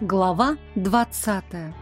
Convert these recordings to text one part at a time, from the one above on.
Глава двадцатая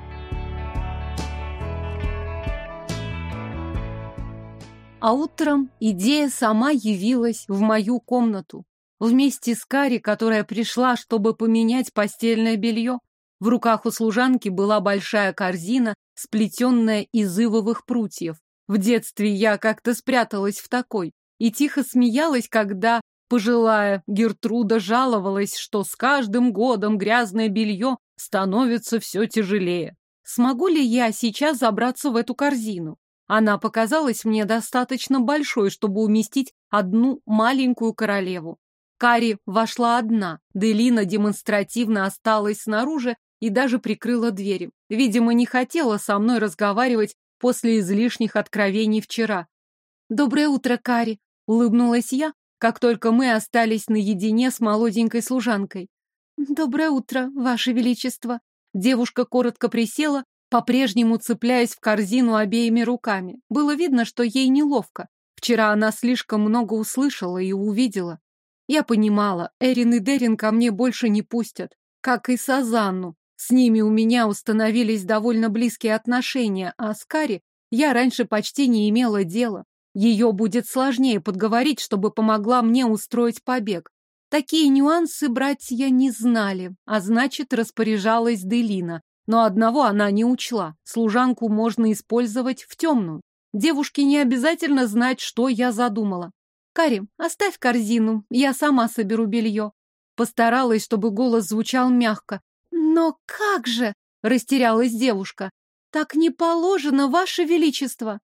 А утром идея сама явилась в мою комнату. Вместе с Кари, которая пришла, чтобы поменять постельное белье. В руках у служанки была большая корзина, сплетенная из ивовых прутьев. В детстве я как-то спряталась в такой и тихо смеялась, когда Пожилая Гертруда жаловалась, что с каждым годом грязное белье становится все тяжелее. Смогу ли я сейчас забраться в эту корзину? Она показалась мне достаточно большой, чтобы уместить одну маленькую королеву. Кари вошла одна, Делина демонстративно осталась снаружи и даже прикрыла двери. Видимо, не хотела со мной разговаривать после излишних откровений вчера. «Доброе утро, Кари!» — улыбнулась я, как только мы остались наедине с молоденькой служанкой. «Доброе утро, Ваше Величество!» Девушка коротко присела, по-прежнему цепляясь в корзину обеими руками. Было видно, что ей неловко. Вчера она слишком много услышала и увидела. Я понимала, Эрин и Дерин ко мне больше не пустят, как и Сазанну. С ними у меня установились довольно близкие отношения, а с Кари я раньше почти не имела дела. Ее будет сложнее подговорить, чтобы помогла мне устроить побег. Такие нюансы братья не знали, а значит, распоряжалась Делина. Но одного она не учла. Служанку можно использовать в темную. Девушке не обязательно знать, что я задумала. «Кари, оставь корзину, я сама соберу белье». Постаралась, чтобы голос звучал мягко. «Но как же?» — растерялась девушка. «Так не положено, ваше величество!»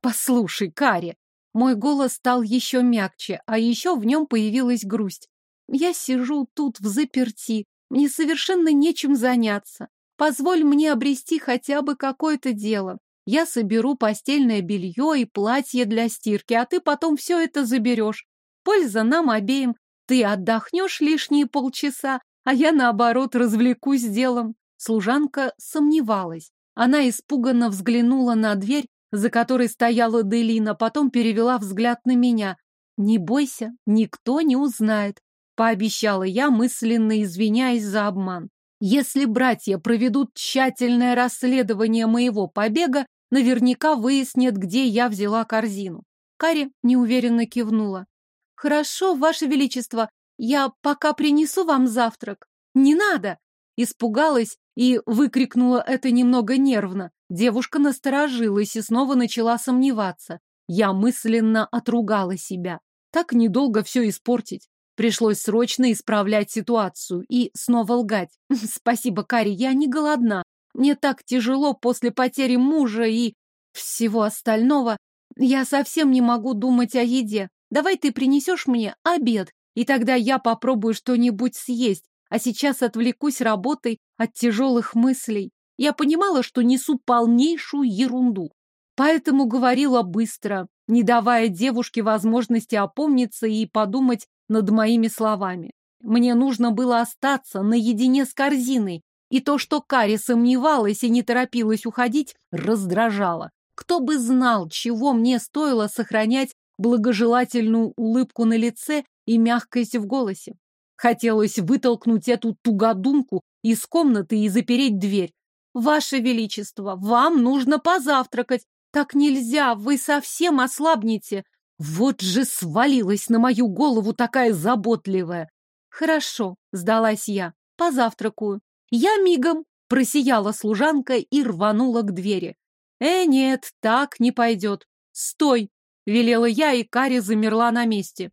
Послушай, Кари, мой голос стал еще мягче, а еще в нем появилась грусть. Я сижу тут в заперти, мне совершенно нечем заняться. Позволь мне обрести хотя бы какое-то дело. Я соберу постельное белье и платье для стирки, а ты потом все это заберешь. Польза нам обеим. Ты отдохнешь лишние полчаса, а я, наоборот, развлекусь делом. Служанка сомневалась. Она испуганно взглянула на дверь, за которой стояла Делина, потом перевела взгляд на меня. «Не бойся, никто не узнает», — пообещала я, мысленно извиняясь за обман. «Если братья проведут тщательное расследование моего побега, наверняка выяснят, где я взяла корзину». Кари неуверенно кивнула. «Хорошо, Ваше Величество, я пока принесу вам завтрак». «Не надо!» Испугалась и выкрикнула это немного нервно. Девушка насторожилась и снова начала сомневаться. Я мысленно отругала себя. Так недолго все испортить. Пришлось срочно исправлять ситуацию и снова лгать. Спасибо, Кари, я не голодна. Мне так тяжело после потери мужа и всего остального. Я совсем не могу думать о еде. Давай ты принесешь мне обед, и тогда я попробую что-нибудь съесть, а сейчас отвлекусь работой от тяжелых мыслей. Я понимала, что несу полнейшую ерунду, поэтому говорила быстро, не давая девушке возможности опомниться и подумать над моими словами. Мне нужно было остаться наедине с корзиной, и то, что Кари сомневалась и не торопилась уходить, раздражало. Кто бы знал, чего мне стоило сохранять благожелательную улыбку на лице и мягкость в голосе. Хотелось вытолкнуть эту тугодумку из комнаты и запереть дверь, «Ваше Величество, вам нужно позавтракать. Так нельзя, вы совсем ослабнете». Вот же свалилась на мою голову такая заботливая. «Хорошо», — сдалась я, — «позавтракаю». «Я мигом», — просияла служанка и рванула к двери. «Э, нет, так не пойдет. Стой!» — велела я, и Кари замерла на месте.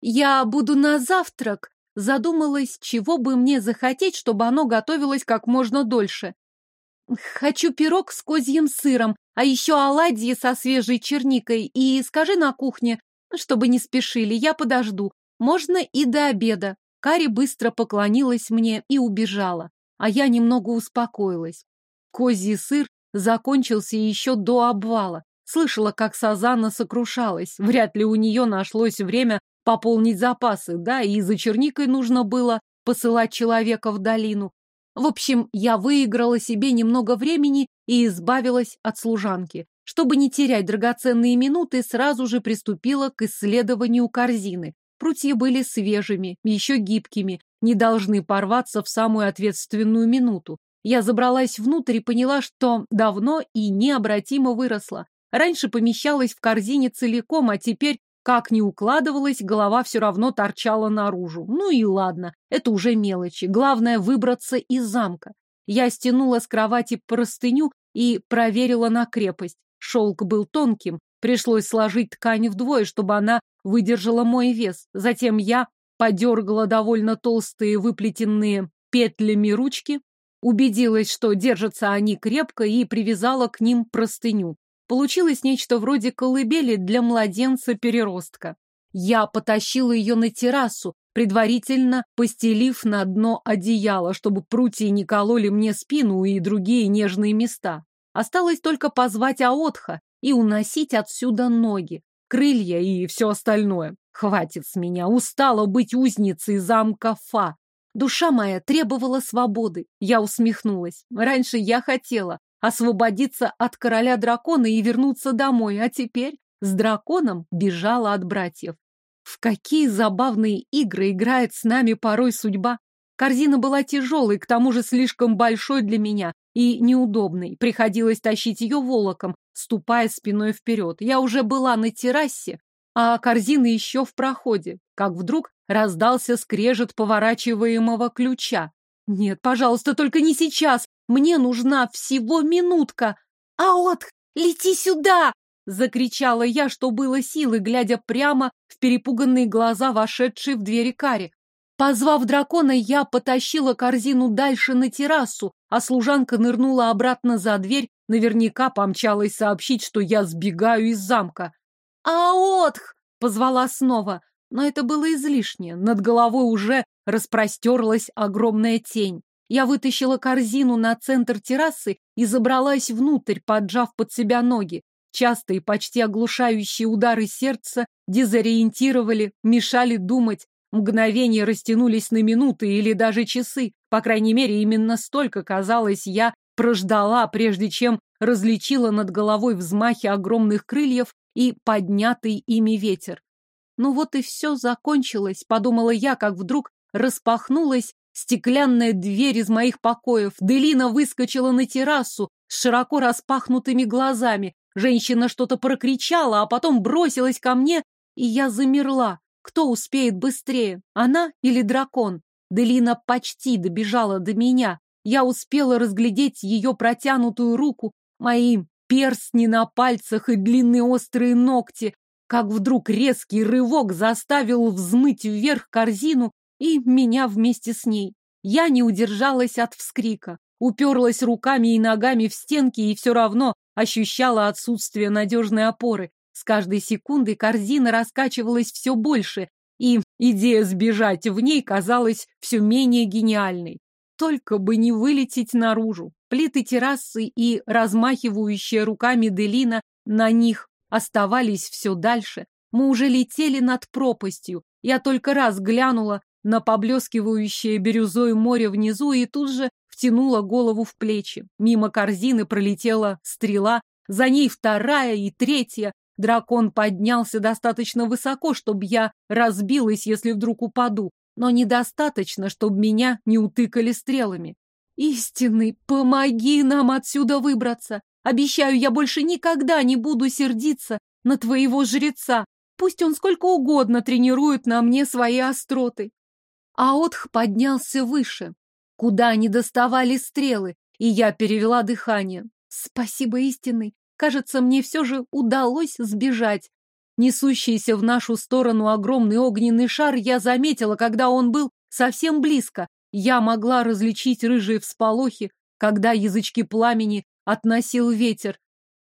«Я буду на завтрак», — задумалась, чего бы мне захотеть, чтобы оно готовилось как можно дольше. Хочу пирог с козьим сыром, а еще оладьи со свежей черникой. И скажи на кухне, чтобы не спешили, я подожду. Можно и до обеда. Кари быстро поклонилась мне и убежала, а я немного успокоилась. Козий сыр закончился еще до обвала. Слышала, как Сазана сокрушалась. Вряд ли у нее нашлось время пополнить запасы, да, и за черникой нужно было посылать человека в долину. В общем, я выиграла себе немного времени и избавилась от служанки. Чтобы не терять драгоценные минуты, сразу же приступила к исследованию корзины. Прутья были свежими, еще гибкими, не должны порваться в самую ответственную минуту. Я забралась внутрь и поняла, что давно и необратимо выросла. Раньше помещалась в корзине целиком, а теперь, как ни укладывалась, голова все равно торчала наружу. Ну и ладно, это уже мелочи. Главное выбраться из замка. Я стянула с кровати простыню и проверила на крепость. Шелк был тонким, пришлось сложить ткань вдвое, чтобы она выдержала мой вес. Затем я подергала довольно толстые выплетенные петлями ручки, убедилась, что держатся они крепко, и привязала к ним простыню. Получилось нечто вроде колыбели для младенца-переростка. Я потащила ее на террасу, предварительно постелив на дно одеяло, чтобы прутья не кололи мне спину и другие нежные места. Осталось только позвать Аотха и уносить отсюда ноги, крылья и все остальное. Хватит с меня, устала быть узницей замка Фа. Душа моя требовала свободы. Я усмехнулась. Раньше я хотела освободиться от короля дракона и вернуться домой, а теперь с драконом бежала от братьев. В какие забавные игры играет с нами порой судьба. Корзина была тяжелой, к тому же слишком большой для меня и неудобной. Приходилось тащить ее волоком, ступая спиной вперед. Я уже была на террасе, а корзина еще в проходе, как вдруг раздался скрежет поворачиваемого ключа. «Нет, пожалуйста, только не сейчас! Мне нужна всего минутка!» «Аот, лети сюда!» — закричала я, что было силы, глядя прямо в перепуганные глаза вошедшей в двери Кари. Позвав дракона, я потащила корзину дальше на террасу, а служанка нырнула обратно за дверь, наверняка помчалась сообщить, что я сбегаю из замка. «Аотх!» — позвала снова, но это было излишне. Над головой уже распростерлась огромная тень. Я вытащила корзину на центр террасы и забралась внутрь, поджав под себя ноги. Частые, почти оглушающие удары сердца дезориентировали, мешали думать. Мгновения растянулись на минуты или даже часы. По крайней мере, именно столько, казалось, я прождала, прежде чем различила над головой взмахи огромных крыльев и поднятый ими ветер. Ну вот и все закончилось, подумала я, как вдруг распахнулась стеклянная дверь из моих покоев. Делина выскочила на террасу с широко распахнутыми глазами. Женщина что-то прокричала, а потом бросилась ко мне, и я замерла. Кто успеет быстрее, она или дракон? Делина почти добежала до меня. Я успела разглядеть ее протянутую руку, моим перстни на пальцах и длинные острые ногти, как вдруг резкий рывок заставил взмыть вверх корзину и меня вместе с ней. Я не удержалась от вскрика, уперлась руками и ногами в стенки и все равно ощущала отсутствие надежной опоры. С каждой секундой корзина раскачивалась все больше, и идея сбежать в ней казалась все менее гениальной. Только бы не вылететь наружу. Плиты террасы и размахивающая руками Делина на них оставались все дальше. Мы уже летели над пропастью. Я только раз глянула на поблескивающее бирюзой море внизу и тут же втянула голову в плечи. Мимо корзины пролетела стрела, за ней вторая и третья. Дракон поднялся достаточно высоко, чтобы я разбилась, если вдруг упаду, но недостаточно, чтобы меня не утыкали стрелами. Истинный, помоги нам отсюда выбраться. Обещаю, я больше никогда не буду сердиться на твоего жреца. Пусть он сколько угодно тренирует на мне свои остроты. Аотх поднялся выше, куда не доставали стрелы, и я перевела дыхание. Спасибо, истинный. Кажется, мне все же удалось сбежать. Несущийся в нашу сторону огромный огненный шар я заметила, когда он был совсем близко, я могла различить рыжие всполохи, когда язычки пламени относил ветер.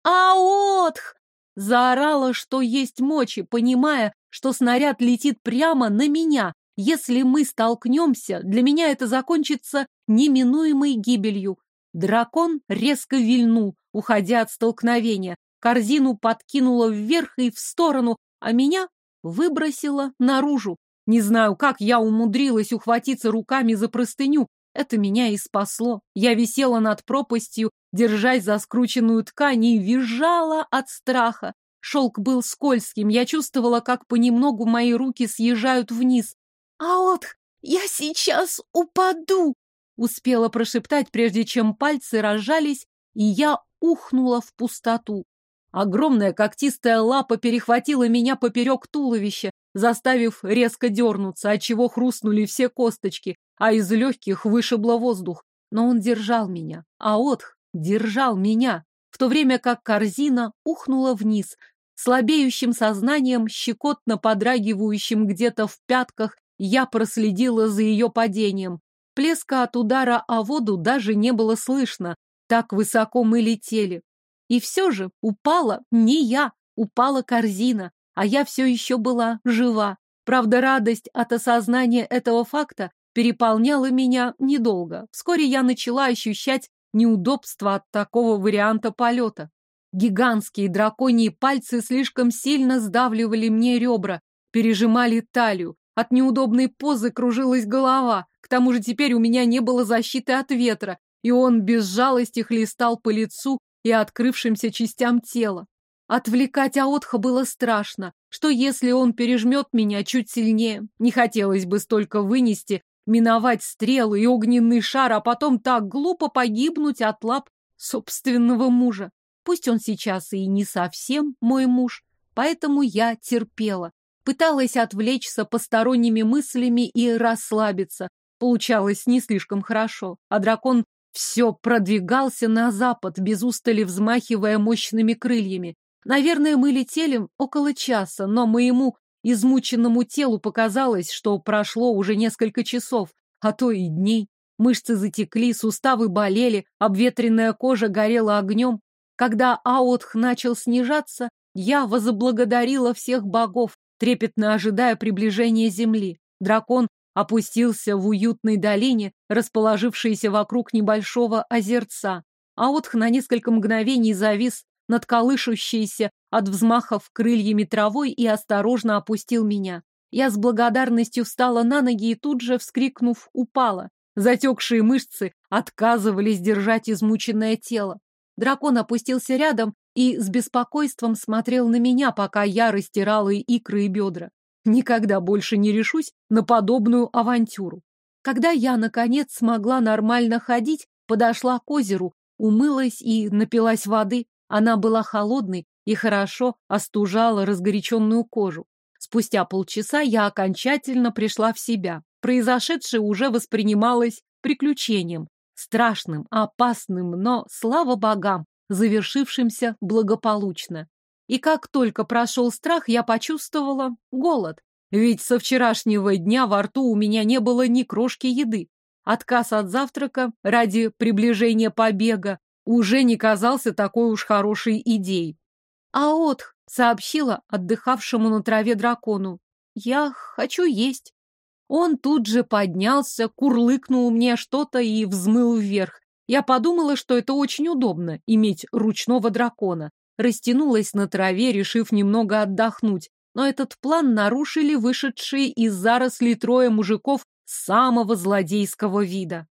«Аотх!» Заорала, что есть мочи, понимая, что снаряд летит прямо на меня. Если мы столкнемся, для меня это закончится неминуемой гибелью. Дракон резко вильнул, уходя от столкновения. Корзину подкинула вверх и в сторону, а меня выбросила наружу. Не знаю, как я умудрилась ухватиться руками за простыню. Это меня и спасло. Я висела над пропастью, держась за скрученную ткань и визжала от страха. Шелк был скользким, я чувствовала, как понемногу мои руки съезжают вниз. «Аот, Я сейчас упаду!» Успела прошептать, прежде чем пальцы разжались, и я ухнула в пустоту. Огромная когтистая лапа перехватила меня поперек туловища, заставив резко дернуться, отчего хрустнули все косточки, а из легких вышибло воздух. Но он держал меня, а Отх держал меня, в то время как корзина ухнула вниз, слабеющим сознанием, щекотно подрагивающим где-то в пятках, я проследила за ее падением. Плеска от удара о воду даже не было слышно, так высоко мы летели. И все же упала не я, упала корзина, а я все еще была жива. Правда, радость от осознания этого факта переполняла меня недолго. Вскоре я начала ощущать неудобство от такого варианта полета. Гигантские драконьи пальцы слишком сильно сдавливали мне ребра, пережимали талию. От неудобной позы кружилась голова. К тому же теперь у меня не было защиты от ветра, и он без жалости хлестал по лицу и открывшимся частям тела. Отвлекать Аотха было страшно. Что если он пережмет меня чуть сильнее? Не хотелось бы столько вынести, миновать стрелы и огненный шар, а потом так глупо погибнуть от лап собственного мужа. Пусть он сейчас и не совсем мой муж, поэтому я терпела. Пыталась отвлечься посторонними мыслями и расслабиться. Получалось не слишком хорошо, а дракон все продвигался на запад, без устали взмахивая мощными крыльями. Наверное, мы летели около часа, но моему измученному телу показалось, что прошло уже несколько часов, а то и дней. Мышцы затекли, суставы болели, обветренная кожа горела огнем. Когда Аотх начал снижаться, я возоблагодарила всех богов, трепетно ожидая приближения земли. Дракон опустился в уютной долине, расположившейся вокруг небольшого озерца. Аотх на несколько мгновений завис над колышущейся от взмахов крыльями травой и осторожно опустил меня. Я с благодарностью встала на ноги и тут же, вскрикнув, упала. Затекшие мышцы отказывались держать измученное тело. Дракон опустился рядом и с беспокойством смотрел на меня, пока я растирала икры и бедра. Никогда больше не решусь на подобную авантюру. Когда я, наконец, смогла нормально ходить, подошла к озеру, умылась и напилась воды. Она была холодной и хорошо остужала разгоряченную кожу. Спустя полчаса я окончательно пришла в себя. Произошедшее уже воспринималось приключением. Страшным, опасным, но, слава богам, завершившимся благополучно. И как только прошел страх, я почувствовала голод. Ведь со вчерашнего дня во рту у меня не было ни крошки еды. Отказ от завтрака ради приближения побега уже не казался такой уж хорошей идеей. А Отх сообщила отдыхавшему на траве дракону. «Я хочу есть». Он тут же поднялся, курлыкнул мне что-то и взмыл вверх. Я подумала, что это очень удобно, иметь ручного дракона растянулась на траве, решив немного отдохнуть. Но этот план нарушили вышедшие из зарослей трое мужиков самого злодейского вида.